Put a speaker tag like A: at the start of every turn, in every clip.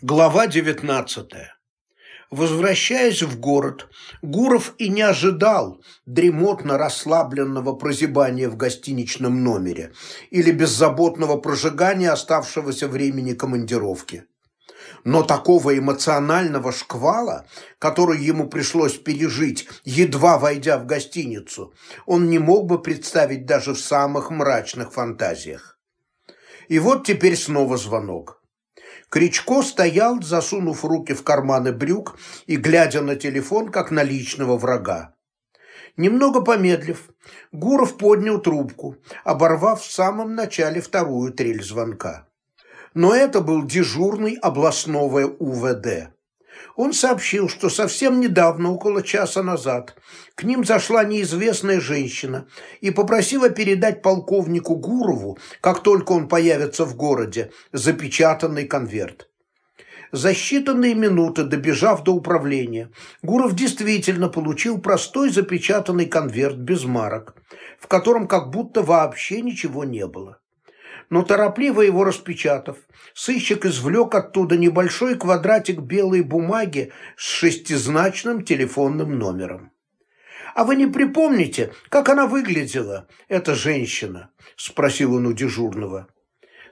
A: Глава 19. Возвращаясь в город, Гуров и не ожидал дремотно-расслабленного прозябания в гостиничном номере или беззаботного прожигания оставшегося времени командировки. Но такого эмоционального шквала, который ему пришлось пережить, едва войдя в гостиницу, он не мог бы представить даже в самых мрачных фантазиях. И вот теперь снова звонок. Кричко стоял, засунув руки в карманы брюк и глядя на телефон, как на личного врага. Немного помедлив, Гуров поднял трубку, оборвав в самом начале вторую трель звонка. Но это был дежурный областного УВД он сообщил, что совсем недавно, около часа назад, к ним зашла неизвестная женщина и попросила передать полковнику Гурову, как только он появится в городе, запечатанный конверт. За считанные минуты, добежав до управления, Гуров действительно получил простой запечатанный конверт без марок, в котором как будто вообще ничего не было но торопливо его распечатав, сыщик извлек оттуда небольшой квадратик белой бумаги с шестизначным телефонным номером. «А вы не припомните, как она выглядела, эта женщина?» – спросил он у дежурного.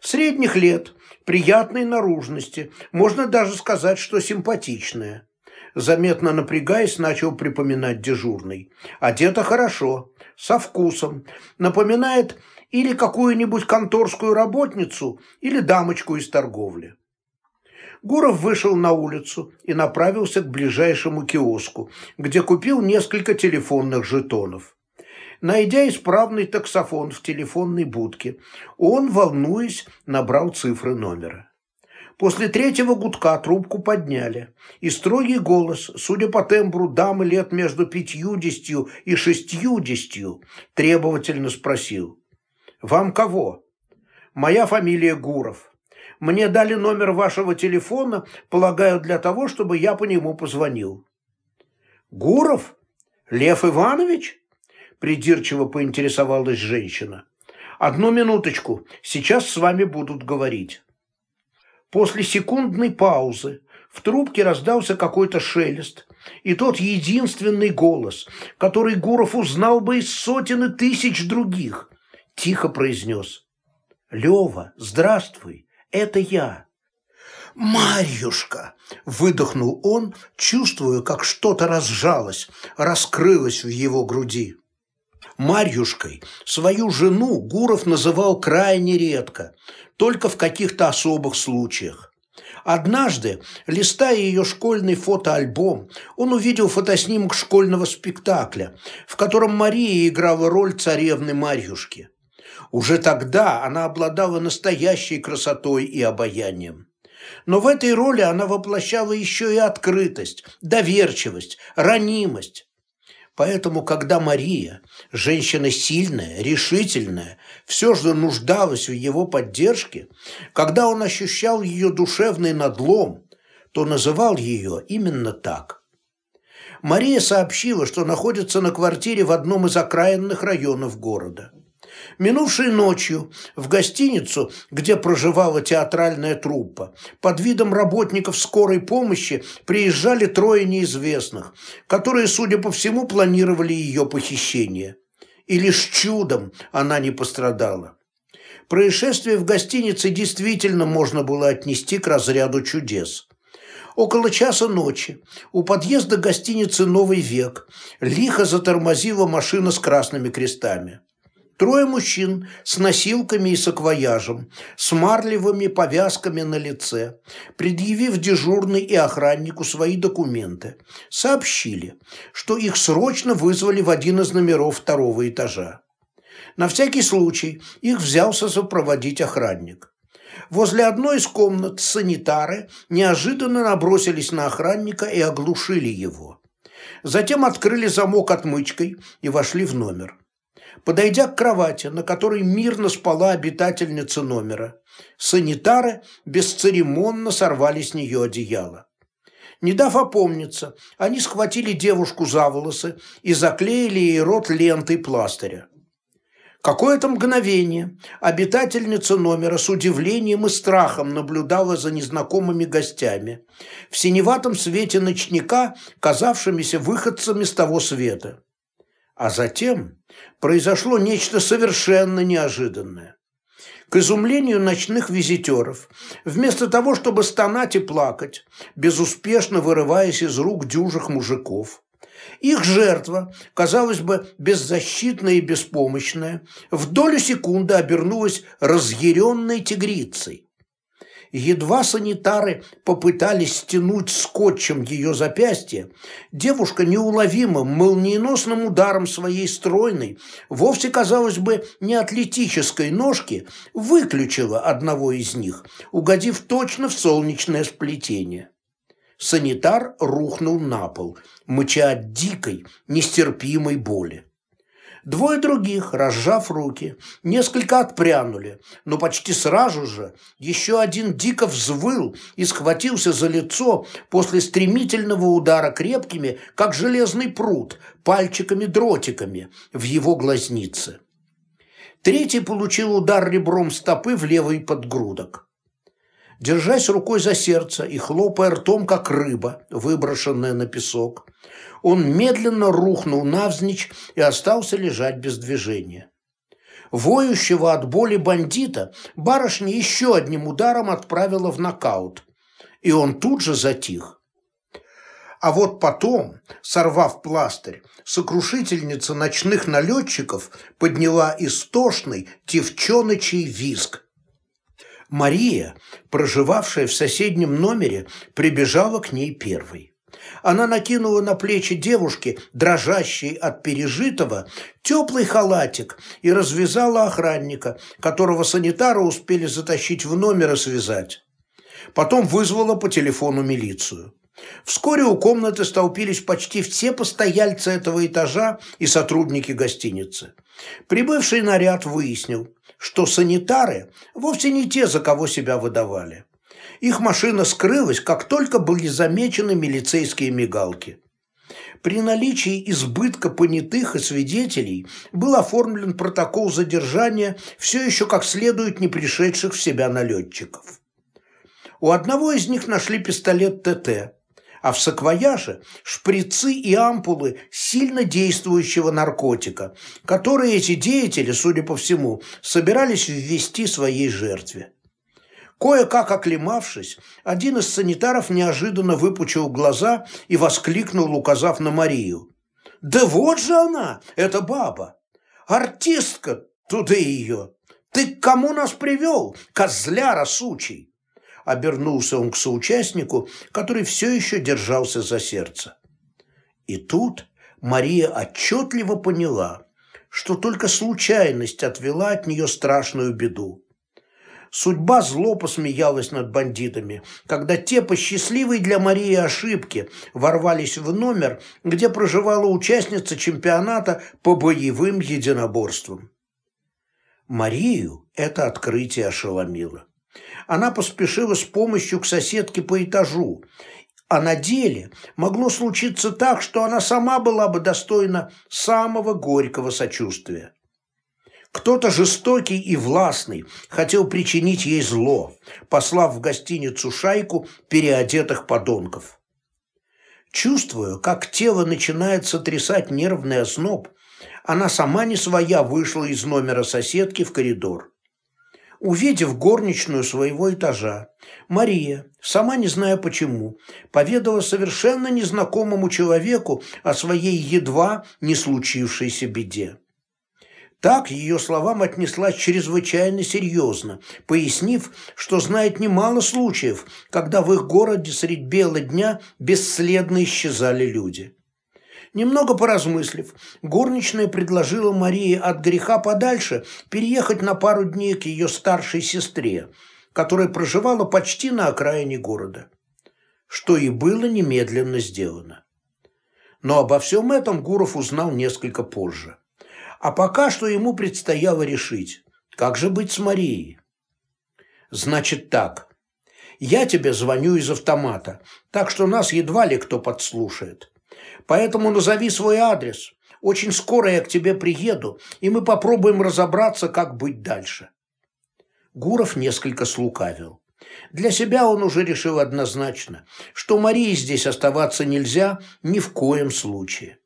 A: «Средних лет, приятной наружности, можно даже сказать, что симпатичная». Заметно напрягаясь, начал припоминать дежурный. «Одета хорошо, со вкусом, напоминает или какую-нибудь конторскую работницу, или дамочку из торговли. Гуров вышел на улицу и направился к ближайшему киоску, где купил несколько телефонных жетонов. Найдя исправный таксофон в телефонной будке, он, волнуясь, набрал цифры номера. После третьего гудка трубку подняли, и строгий голос, судя по тембру дамы лет между пятьюдесятью и шестьюдесятью, требовательно спросил. Вам кого? Моя фамилия Гуров. Мне дали номер вашего телефона, полагаю, для того, чтобы я по нему позвонил. Гуров? Лев Иванович? Придирчиво поинтересовалась женщина. Одну минуточку, сейчас с вами будут говорить. После секундной паузы в трубке раздался какой-то шелест, и тот единственный голос, который Гуров узнал бы из сотен и тысяч других – тихо произнес. «Лева, здравствуй, это я». «Марьюшка!» – выдохнул он, чувствуя, как что-то разжалось, раскрылось в его груди. Марьюшкой свою жену Гуров называл крайне редко, только в каких-то особых случаях. Однажды, листая ее школьный фотоальбом, он увидел фотоснимок школьного спектакля, в котором Мария играла роль царевны Марьюшки. Уже тогда она обладала настоящей красотой и обаянием. Но в этой роли она воплощала еще и открытость, доверчивость, ранимость. Поэтому, когда Мария, женщина сильная, решительная, все же нуждалась в его поддержке, когда он ощущал ее душевный надлом, то называл ее именно так. Мария сообщила, что находится на квартире в одном из окраинных районов города – Минувшей ночью в гостиницу, где проживала театральная труппа, под видом работников скорой помощи приезжали трое неизвестных, которые, судя по всему, планировали ее похищение. И лишь чудом она не пострадала. Происшествие в гостинице действительно можно было отнести к разряду чудес. Около часа ночи у подъезда гостиницы «Новый век» лихо затормозила машина с красными крестами. Трое мужчин с носилками и саквояжем, с марлевыми повязками на лице, предъявив дежурный и охраннику свои документы, сообщили, что их срочно вызвали в один из номеров второго этажа. На всякий случай их взялся сопроводить охранник. Возле одной из комнат санитары неожиданно набросились на охранника и оглушили его. Затем открыли замок отмычкой и вошли в номер. Подойдя к кровати, на которой мирно спала обитательница номера, санитары бесцеремонно сорвали с нее одеяло. Не дав опомниться, они схватили девушку за волосы и заклеили ей рот лентой пластыря. Какое-то мгновение обитательница номера с удивлением и страхом наблюдала за незнакомыми гостями, в синеватом свете ночника, казавшимися выходцами с того света. А затем произошло нечто совершенно неожиданное. К изумлению ночных визитеров, вместо того, чтобы стонать и плакать, безуспешно вырываясь из рук дюжих мужиков, их жертва, казалось бы, беззащитная и беспомощная, в долю секунды обернулась разъяренной тигрицей. Едва санитары попытались стянуть скотчем ее запястье, девушка неуловимым, молниеносным ударом своей стройной, вовсе, казалось бы, не атлетической ножки, выключила одного из них, угодив точно в солнечное сплетение. Санитар рухнул на пол, мыча от дикой, нестерпимой боли. Двое других, разжав руки, несколько отпрянули, но почти сразу же еще один дико взвыл и схватился за лицо после стремительного удара крепкими, как железный пруд, пальчиками-дротиками в его глазнице. Третий получил удар ребром стопы в левый подгрудок держась рукой за сердце и хлопая ртом, как рыба, выброшенная на песок. Он медленно рухнул навзничь и остался лежать без движения. Воющего от боли бандита барышня еще одним ударом отправила в нокаут, и он тут же затих. А вот потом, сорвав пластырь, сокрушительница ночных налетчиков подняла истошный тевчоночий визг – Мария, проживавшая в соседнем номере, прибежала к ней первой. Она накинула на плечи девушки, дрожащей от пережитого, теплый халатик и развязала охранника, которого санитары успели затащить в номер и связать. Потом вызвала по телефону милицию. Вскоре у комнаты столпились почти все постояльцы этого этажа и сотрудники гостиницы. Прибывший наряд выяснил, что санитары вовсе не те, за кого себя выдавали. Их машина скрылась, как только были замечены милицейские мигалки. При наличии избытка понятых и свидетелей был оформлен протокол задержания все еще как следует не пришедших в себя налетчиков. У одного из них нашли пистолет ТТ, а в саквояже шприцы и ампулы сильно действующего наркотика, которые эти деятели, судя по всему, собирались ввести своей жертве. Кое-как оклемавшись, один из санитаров неожиданно выпучил глаза и воскликнул, указав на Марию. «Да вот же она, эта баба! Артистка, туда ее! Ты к кому нас привел, козляра сучий?» обернулся он к соучастнику, который все еще держался за сердце. И тут Мария отчетливо поняла, что только случайность отвела от нее страшную беду. Судьба зло посмеялась над бандитами, когда те по счастливой для Марии ошибке ворвались в номер, где проживала участница чемпионата по боевым единоборствам. Марию это открытие ошеломило она поспешила с помощью к соседке по этажу, а на деле могло случиться так, что она сама была бы достойна самого горького сочувствия. Кто-то жестокий и властный хотел причинить ей зло, послав в гостиницу шайку переодетых подонков. Чувствуя, как тело начинает сотрясать нервный озноб, она сама не своя вышла из номера соседки в коридор. Увидев горничную своего этажа, Мария, сама не зная почему, поведала совершенно незнакомому человеку о своей едва не случившейся беде. Так ее словам отнеслась чрезвычайно серьезно, пояснив, что знает немало случаев, когда в их городе средь бела дня бесследно исчезали люди. Немного поразмыслив, горничная предложила Марии от греха подальше переехать на пару дней к ее старшей сестре, которая проживала почти на окраине города. Что и было немедленно сделано. Но обо всем этом Гуров узнал несколько позже. А пока что ему предстояло решить, как же быть с Марией. «Значит так, я тебе звоню из автомата, так что нас едва ли кто подслушает. Поэтому назови свой адрес. Очень скоро я к тебе приеду, и мы попробуем разобраться, как быть дальше». Гуров несколько слукавил. Для себя он уже решил однозначно, что Марии здесь оставаться нельзя ни в коем случае.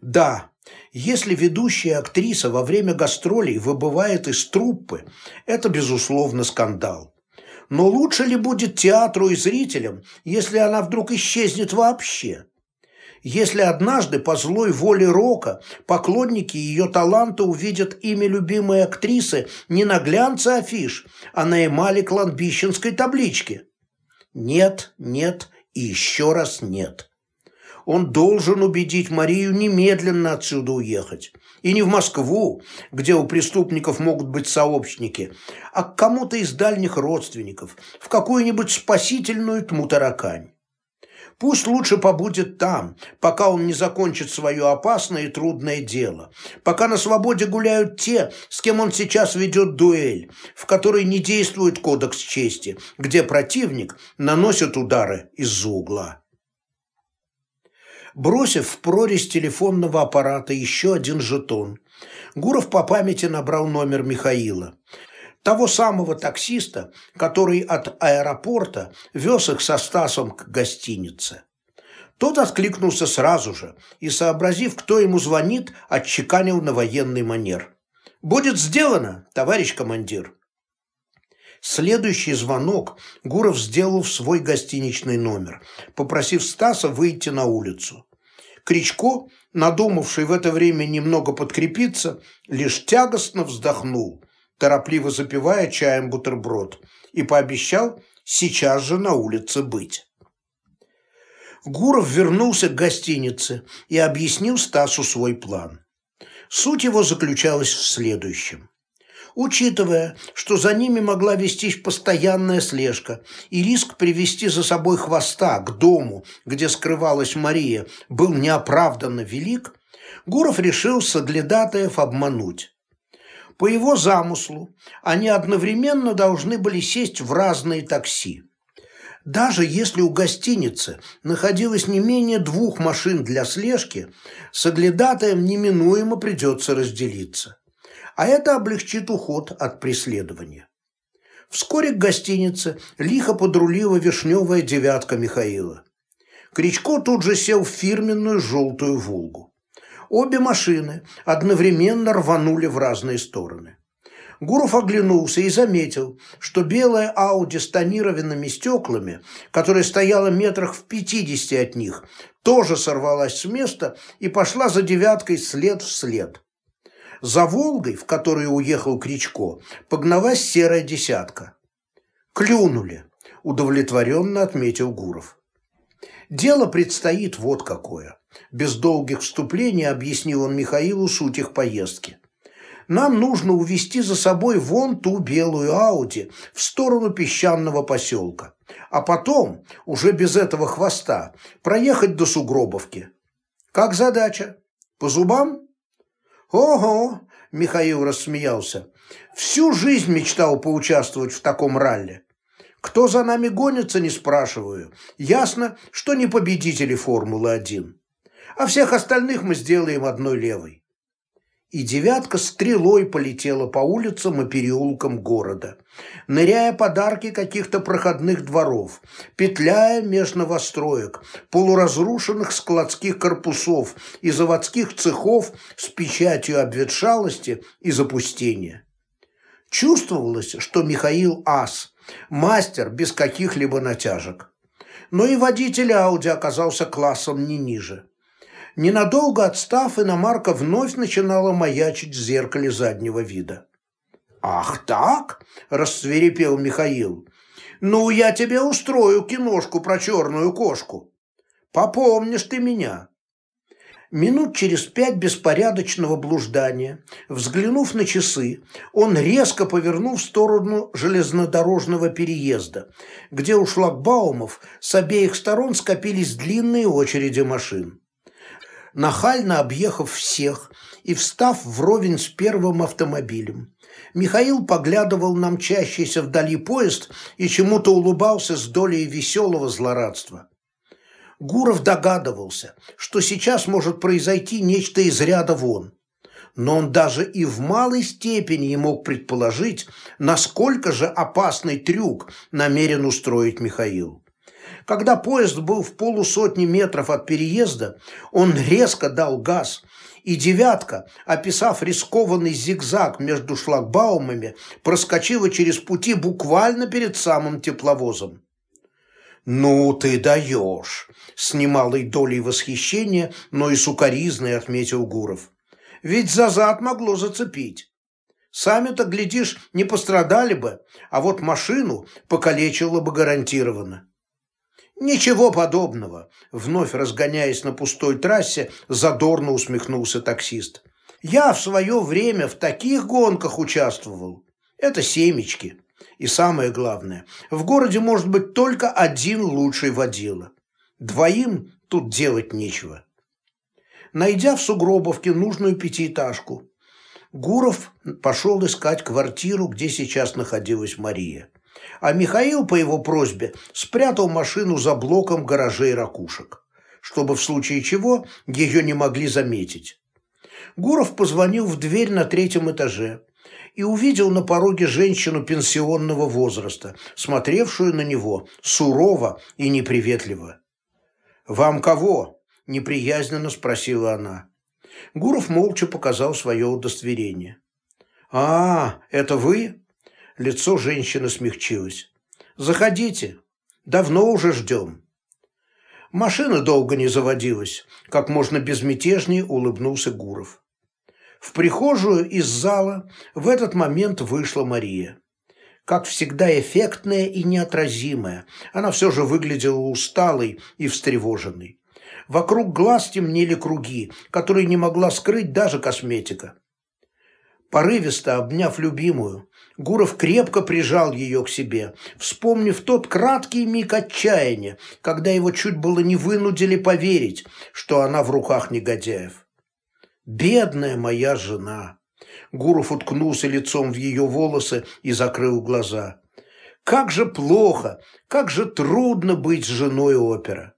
A: Да, если ведущая актриса во время гастролей выбывает из труппы, это, безусловно, скандал. Но лучше ли будет театру и зрителям, если она вдруг исчезнет вообще? Если однажды по злой воле Рока поклонники ее таланта увидят имя любимой актрисы не на глянце афиш, а на эмали кладбищенской таблички? Нет, нет и еще раз нет. Он должен убедить Марию немедленно отсюда уехать. И не в Москву, где у преступников могут быть сообщники, а к кому-то из дальних родственников, в какую-нибудь спасительную тму-таракань. Пусть лучше побудет там, пока он не закончит свое опасное и трудное дело, пока на свободе гуляют те, с кем он сейчас ведет дуэль, в которой не действует кодекс чести, где противник наносит удары из-за угла. Бросив в прорезь телефонного аппарата еще один жетон, Гуров по памяти набрал номер Михаила – того самого таксиста, который от аэропорта вез их со Стасом к гостинице. Тот откликнулся сразу же и, сообразив, кто ему звонит, отчеканил на военный манер. «Будет сделано, товарищ командир!» Следующий звонок Гуров сделал в свой гостиничный номер, попросив Стаса выйти на улицу. Кричко, надумавший в это время немного подкрепиться, лишь тягостно вздохнул торопливо запивая чаем бутерброд, и пообещал сейчас же на улице быть. Гуров вернулся к гостинице и объяснил Стасу свой план. Суть его заключалась в следующем. Учитывая, что за ними могла вестись постоянная слежка и риск привести за собой хвоста к дому, где скрывалась Мария, был неоправданно велик, Гуров решил соглядатаев обмануть. По его замыслу, они одновременно должны были сесть в разные такси. Даже если у гостиницы находилось не менее двух машин для слежки, с оглядатаем неминуемо придется разделиться. А это облегчит уход от преследования. Вскоре к гостинице лихо подрулила вишневая девятка Михаила. Кричко тут же сел в фирменную желтую «Волгу». Обе машины одновременно рванули в разные стороны. Гуров оглянулся и заметил, что белая Ауди с тонированными стеклами, которая стояла метрах в пятидесяти от них, тоже сорвалась с места и пошла за девяткой след в след. За «Волгой», в которую уехал Кричко, погналась серая десятка. «Клюнули», – удовлетворенно отметил Гуров. Дело предстоит вот какое. Без долгих вступлений объяснил он Михаилу суть их поездки. Нам нужно увести за собой вон ту белую Ауди в сторону песчаного поселка. А потом, уже без этого хвоста, проехать до Сугробовки. Как задача? По зубам? Ого, Михаил рассмеялся. Всю жизнь мечтал поучаствовать в таком ралли. Кто за нами гонится, не спрашиваю. Ясно, что не победители Формулы-1. А всех остальных мы сделаем одной левой. И девятка стрелой полетела по улицам и переулкам города, ныряя подарки каких-то проходных дворов, петляя меж новостроек, полуразрушенных складских корпусов и заводских цехов с печатью обветшалости и запустения. Чувствовалось, что Михаил ас – Мастер без каких-либо натяжек. Но и водитель Ауди оказался классом не ниже. Ненадолго отстав, иномарка вновь начинала маячить в зеркале заднего вида. «Ах так?» – рассверепел Михаил. «Ну, я тебе устрою киношку про черную кошку. Попомнишь ты меня». Минут через пять беспорядочного блуждания, взглянув на часы, он резко повернул в сторону железнодорожного переезда, где у шлагбаумов с обеих сторон скопились длинные очереди машин. Нахально объехав всех и встав вровень с первым автомобилем, Михаил поглядывал на мчащийся вдали поезд и чему-то улыбался с долей веселого злорадства. Гуров догадывался, что сейчас может произойти нечто из ряда вон. Но он даже и в малой степени мог предположить, насколько же опасный трюк намерен устроить Михаил. Когда поезд был в полусотни метров от переезда, он резко дал газ, и «девятка», описав рискованный зигзаг между шлагбаумами, проскочила через пути буквально перед самым тепловозом. «Ну ты даешь!» – с немалой долей восхищения, но и сукоризной отметил Гуров. «Ведь за зад могло зацепить. Сами-то, глядишь, не пострадали бы, а вот машину покалечило бы гарантированно». «Ничего подобного», – вновь разгоняясь на пустой трассе, задорно усмехнулся таксист. «Я в свое время в таких гонках участвовал. Это семечки». И самое главное, в городе может быть только один лучший водила. Двоим тут делать нечего. Найдя в Сугробовке нужную пятиэтажку, Гуров пошел искать квартиру, где сейчас находилась Мария. А Михаил по его просьбе спрятал машину за блоком гаражей ракушек, чтобы в случае чего ее не могли заметить. Гуров позвонил в дверь на третьем этаже и увидел на пороге женщину пенсионного возраста, смотревшую на него сурово и неприветливо. «Вам кого?» – неприязненно спросила она. Гуров молча показал свое удостоверение. «А, это вы?» Лицо женщины смягчилось. «Заходите. Давно уже ждем». Машина долго не заводилась. Как можно безмятежнее улыбнулся Гуров. В прихожую из зала в этот момент вышла Мария. Как всегда эффектная и неотразимая, она все же выглядела усталой и встревоженной. Вокруг глаз темнели круги, которые не могла скрыть даже косметика. Порывисто обняв любимую, Гуров крепко прижал ее к себе, вспомнив тот краткий миг отчаяния, когда его чуть было не вынудили поверить, что она в руках негодяев. Бедная моя жена. Гуров уткнулся лицом в ее волосы и закрыл глаза. Как же плохо, как же трудно быть женой опера.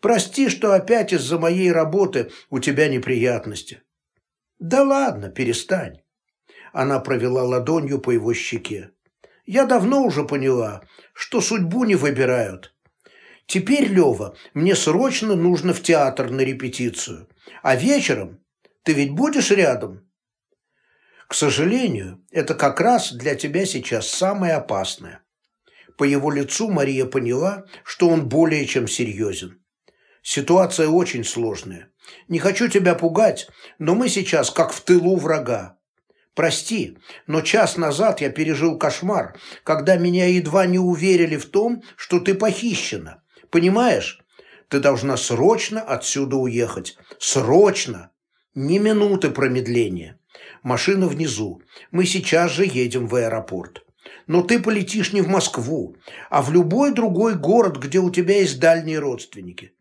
A: Прости, что опять из-за моей работы у тебя неприятности. Да ладно, перестань. Она провела ладонью по его щеке. Я давно уже поняла, что судьбу не выбирают. Теперь, Лева, мне срочно нужно в театр на репетицию, а вечером ты ведь будешь рядом? К сожалению, это как раз для тебя сейчас самое опасное. По его лицу Мария поняла, что он более чем серьезен. Ситуация очень сложная. Не хочу тебя пугать, но мы сейчас как в тылу врага. Прости, но час назад я пережил кошмар, когда меня едва не уверили в том, что ты похищена. Понимаешь? Ты должна срочно отсюда уехать. Срочно! Ни минуты промедления. Машина внизу. Мы сейчас же едем в аэропорт. Но ты полетишь не в Москву, а в любой другой город, где у тебя есть дальние родственники.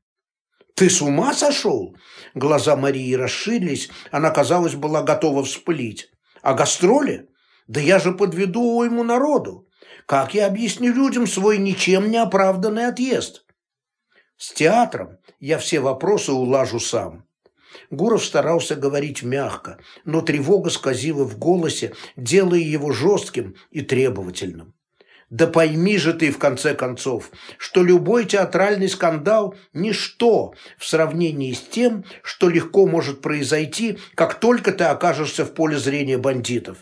A: Ты с ума сошел? Глаза Марии расширились, она, казалось, была готова вспылить. А гастроли? Да я же подведу ему народу. Как я объясню людям свой ничем не оправданный отъезд? С театром я все вопросы улажу сам. Гуров старался говорить мягко, но тревога сквозила в голосе, делая его жестким и требовательным. Да пойми же ты, в конце концов, что любой театральный скандал – ничто в сравнении с тем, что легко может произойти, как только ты окажешься в поле зрения бандитов.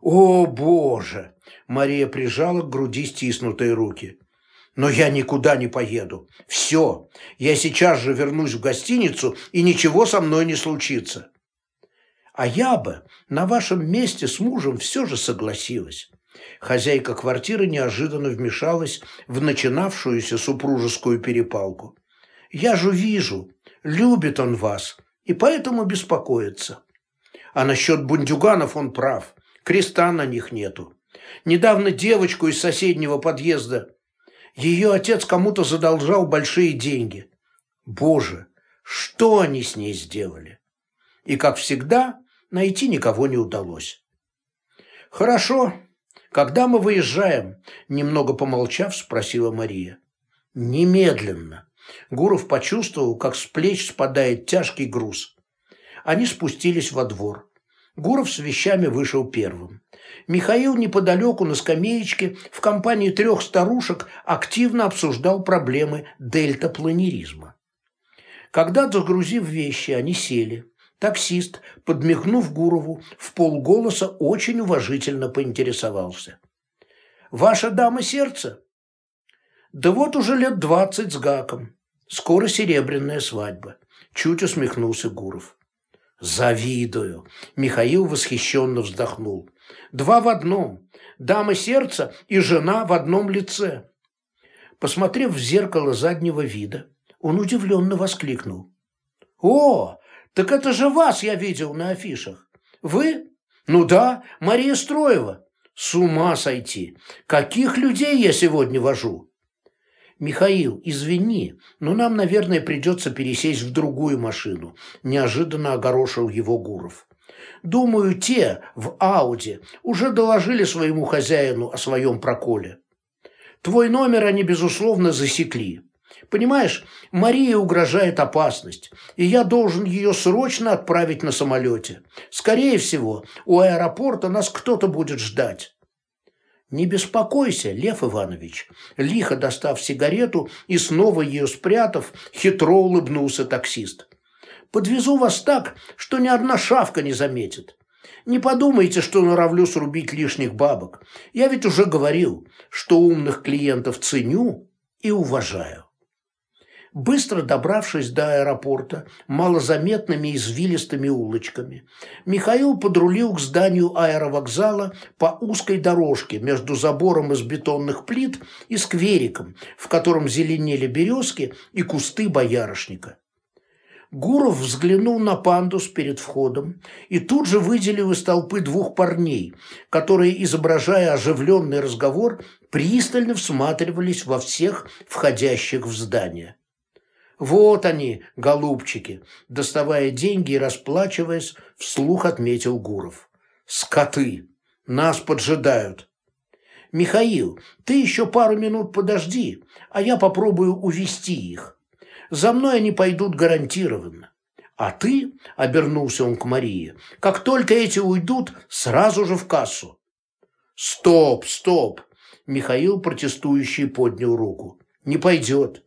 A: «О, Боже!» – Мария прижала к груди стиснутые руки. Но я никуда не поеду. Все, я сейчас же вернусь в гостиницу, и ничего со мной не случится. А я бы на вашем месте с мужем все же согласилась. Хозяйка квартиры неожиданно вмешалась в начинавшуюся супружескую перепалку. Я же вижу, любит он вас, и поэтому беспокоится. А насчет бундюганов он прав, креста на них нету. Недавно девочку из соседнего подъезда ее отец кому-то задолжал большие деньги. Боже, что они с ней сделали? И, как всегда, найти никого не удалось. «Хорошо. Когда мы выезжаем?» Немного помолчав, спросила Мария. «Немедленно. Гуров почувствовал, как с плеч спадает тяжкий груз. Они спустились во двор. Гуров с вещами вышел первым. Михаил неподалеку на скамеечке в компании трех старушек активно обсуждал проблемы дельтапланеризма. Когда, загрузив вещи, они сели, таксист, подмигнув Гурову, в полголоса очень уважительно поинтересовался. «Ваша дама сердца?» «Да вот уже лет двадцать с гаком. Скоро серебряная свадьба», – чуть усмехнулся Гуров. «Завидую!» – Михаил восхищенно вздохнул. «Два в одном. Дама сердца и жена в одном лице». Посмотрев в зеркало заднего вида, он удивленно воскликнул. «О, так это же вас я видел на афишах. Вы? Ну да, Мария Строева. С ума сойти! Каких людей я сегодня вожу?» «Михаил, извини, но нам, наверное, придется пересесть в другую машину», – неожиданно огорошил его Гуров. «Думаю, те в Ауди уже доложили своему хозяину о своем проколе. Твой номер они, безусловно, засекли. Понимаешь, Марии угрожает опасность, и я должен ее срочно отправить на самолете. Скорее всего, у аэропорта нас кто-то будет ждать. «Не беспокойся, Лев Иванович», лихо достав сигарету и снова ее спрятав, хитро улыбнулся таксист. «Подвезу вас так, что ни одна шавка не заметит. Не подумайте, что норовлю срубить лишних бабок. Я ведь уже говорил, что умных клиентов ценю и уважаю». Быстро добравшись до аэропорта малозаметными извилистыми улочками, Михаил подрулил к зданию аэровокзала по узкой дорожке между забором из бетонных плит и сквериком, в котором зеленели березки и кусты боярышника. Гуров взглянул на пандус перед входом и тут же выделил из толпы двух парней, которые, изображая оживленный разговор, пристально всматривались во всех входящих в здание. Вот они, голубчики, доставая деньги и расплачиваясь, вслух отметил Гуров. Скоты! Нас поджидают. Михаил, ты еще пару минут подожди, а я попробую увести их. За мной они пойдут гарантированно. А ты, — обернулся он к Марии, — как только эти уйдут, сразу же в кассу. Стоп, стоп! Михаил, протестующий, поднял руку. Не пойдет.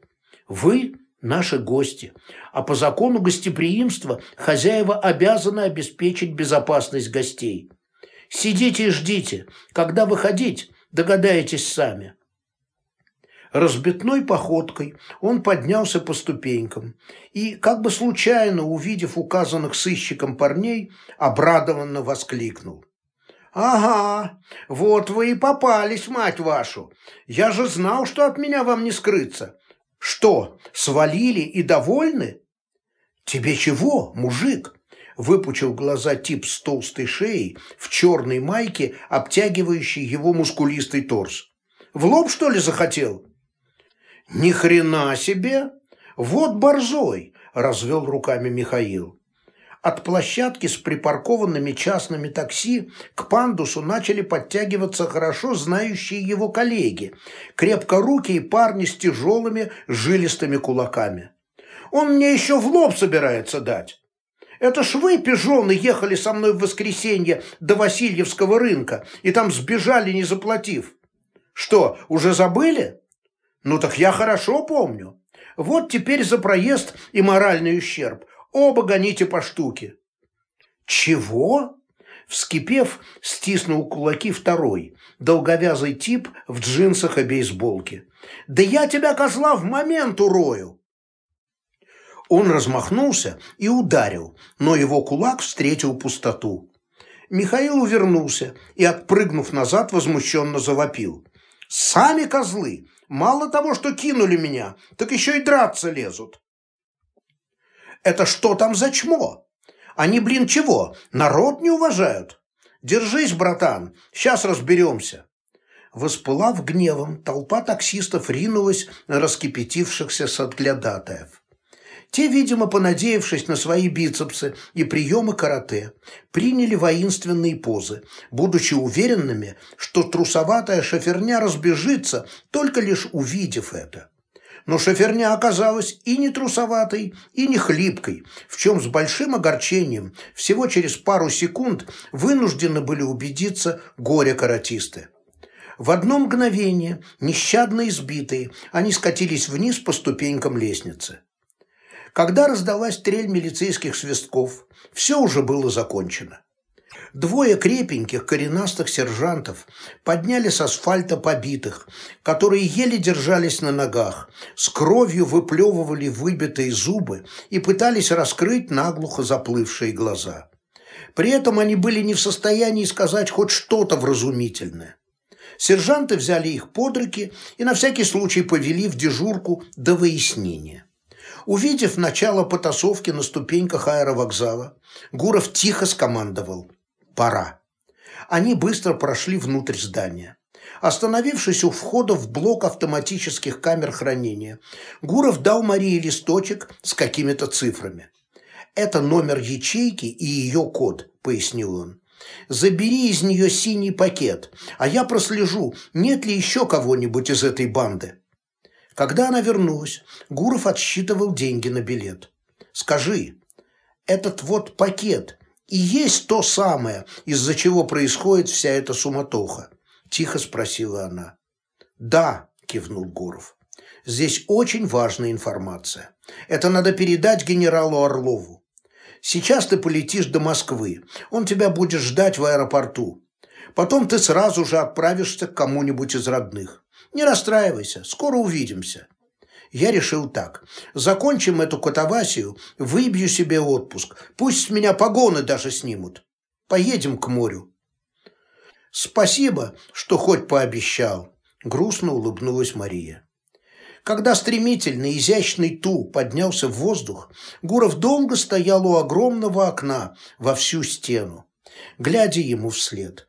A: Вы наши гости, а по закону гостеприимства хозяева обязаны обеспечить безопасность гостей. Сидите и ждите, когда выходить, догадаетесь сами. Разбитной походкой он поднялся по ступенькам и, как бы случайно увидев указанных сыщиком парней, обрадованно воскликнул. «Ага, вот вы и попались, мать вашу! Я же знал, что от меня вам не скрыться. Что, свалили и довольны? Тебе чего, мужик? Выпучил глаза тип с толстой шеей в черной майке, обтягивающей его мускулистый торс. В лоб, что ли, захотел? Ни хрена себе! Вот борзой, развел руками Михаил. От площадки с припаркованными частными такси к пандусу начали подтягиваться хорошо знающие его коллеги, крепкорукие парни с тяжелыми жилистыми кулаками. Он мне еще в лоб собирается дать. Это ж вы, пижоны, ехали со мной в воскресенье до Васильевского рынка и там сбежали, не заплатив. Что, уже забыли? Ну так я хорошо помню. Вот теперь за проезд и моральный ущерб – Оба гоните по штуке». «Чего?» Вскипев, стиснул кулаки второй, долговязый тип в джинсах и бейсболке. «Да я тебя, козла, в момент урою!» Он размахнулся и ударил, но его кулак встретил пустоту. Михаил увернулся и, отпрыгнув назад, возмущенно завопил. «Сами козлы! Мало того, что кинули меня, так еще и драться лезут!» Это что там за чмо? Они, блин, чего, народ не уважают? Держись, братан, сейчас разберемся. Воспылав гневом, толпа таксистов ринулась на раскипятившихся соглядатаев. Те, видимо, понадеявшись на свои бицепсы и приемы карате, приняли воинственные позы, будучи уверенными, что трусоватая шоферня разбежится, только лишь увидев это. Но шоферня оказалась и не трусоватой, и не хлипкой, в чем с большим огорчением всего через пару секунд вынуждены были убедиться горе-каратисты. В одно мгновение, нещадно избитые, они скатились вниз по ступенькам лестницы. Когда раздалась трель милицейских свистков, все уже было закончено. Двое крепеньких коренастых сержантов подняли с асфальта побитых, которые еле держались на ногах, с кровью выплевывали выбитые зубы и пытались раскрыть наглухо заплывшие глаза. При этом они были не в состоянии сказать хоть что-то вразумительное. Сержанты взяли их под руки и на всякий случай повели в дежурку до выяснения. Увидев начало потасовки на ступеньках аэровокзала, Гуров тихо скомандовал «Пора». Они быстро прошли внутрь здания. Остановившись у входа в блок автоматических камер хранения, Гуров дал Марии листочек с какими-то цифрами. «Это номер ячейки и ее код», – пояснил он. Забери из нее синий пакет, а я прослежу, нет ли еще кого-нибудь из этой банды. Когда она вернулась, Гуров отсчитывал деньги на билет. Скажи, этот вот пакет и есть то самое, из-за чего происходит вся эта суматоха? Тихо спросила она. Да, кивнул Гуров. Здесь очень важная информация. Это надо передать генералу Орлову. Сейчас ты полетишь до Москвы. Он тебя будет ждать в аэропорту. Потом ты сразу же отправишься к кому-нибудь из родных. Не расстраивайся, скоро увидимся. Я решил так. Закончим эту катавасию, выбью себе отпуск. Пусть с меня погоны даже снимут. Поедем к морю. Спасибо, что хоть пообещал. Грустно улыбнулась Мария. Когда стремительный, изящный Ту поднялся в воздух, Гуров долго стоял у огромного окна во всю стену, глядя ему вслед.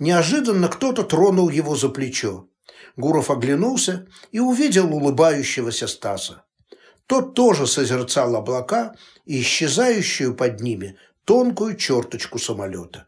A: Неожиданно кто-то тронул его за плечо. Гуров оглянулся и увидел улыбающегося Стаса. Тот тоже созерцал облака и исчезающую под ними тонкую черточку самолета.